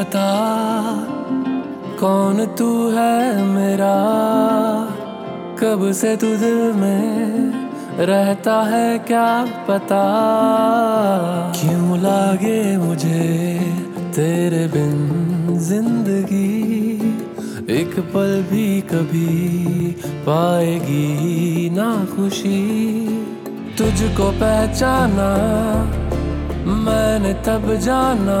बता कौन तू है मेरा? कब से तू दिल में रहता है क्या पता? क्यों लागे मुझे तेरे बिन ज़िंदगी? एक पल भी कभी पाएगी ना खुशी। तुझको पहचाना, मैंने तब जाना।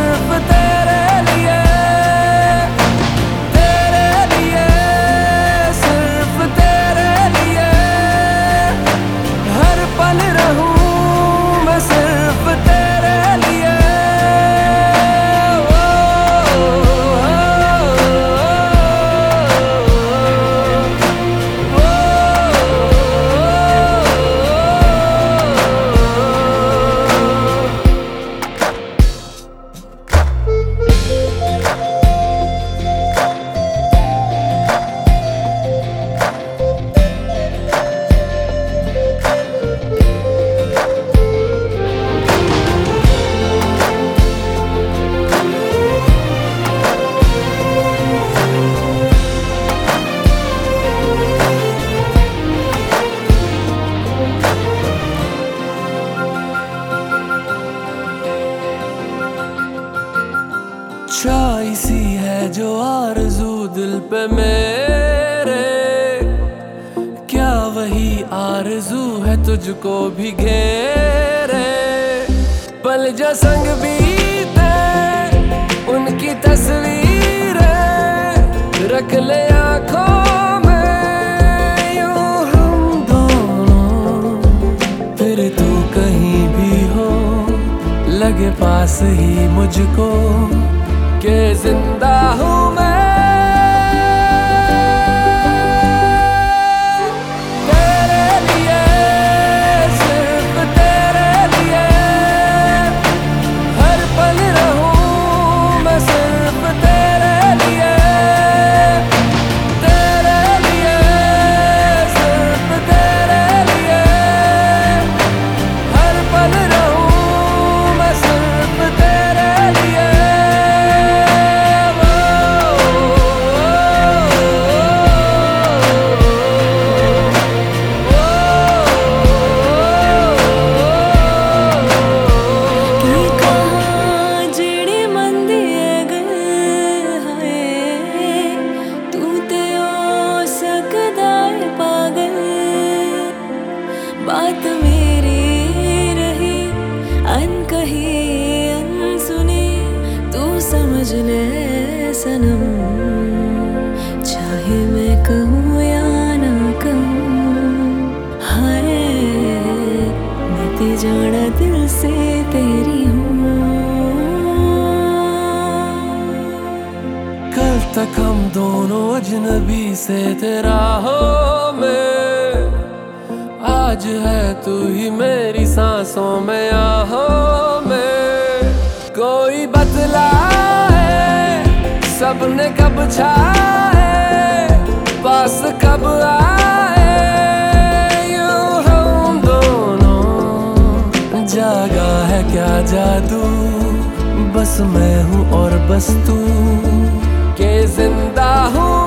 जो आरज़ू दिल पे मेरे, क्या वही आरज़ू है तुझको भी घेरे? पल जो संग बीते, उनकी तस्वीर रख ले आँखों लगे पास ही मुझको। के ज़िंदा हूँ। जाना दिल से तेरी हूँ कल तक हम दोनों अजनबी से तेरा हो मैं। आज है तू ही मेरी सांसों में आहो में। कोई बतला है, सबने कब छाए, पास कब आए? जादू बस मैं हूँ और बस तू। के ज़िंदा हूँ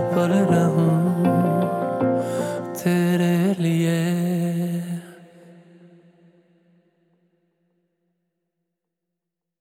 पर रहूँ तेरे लिए।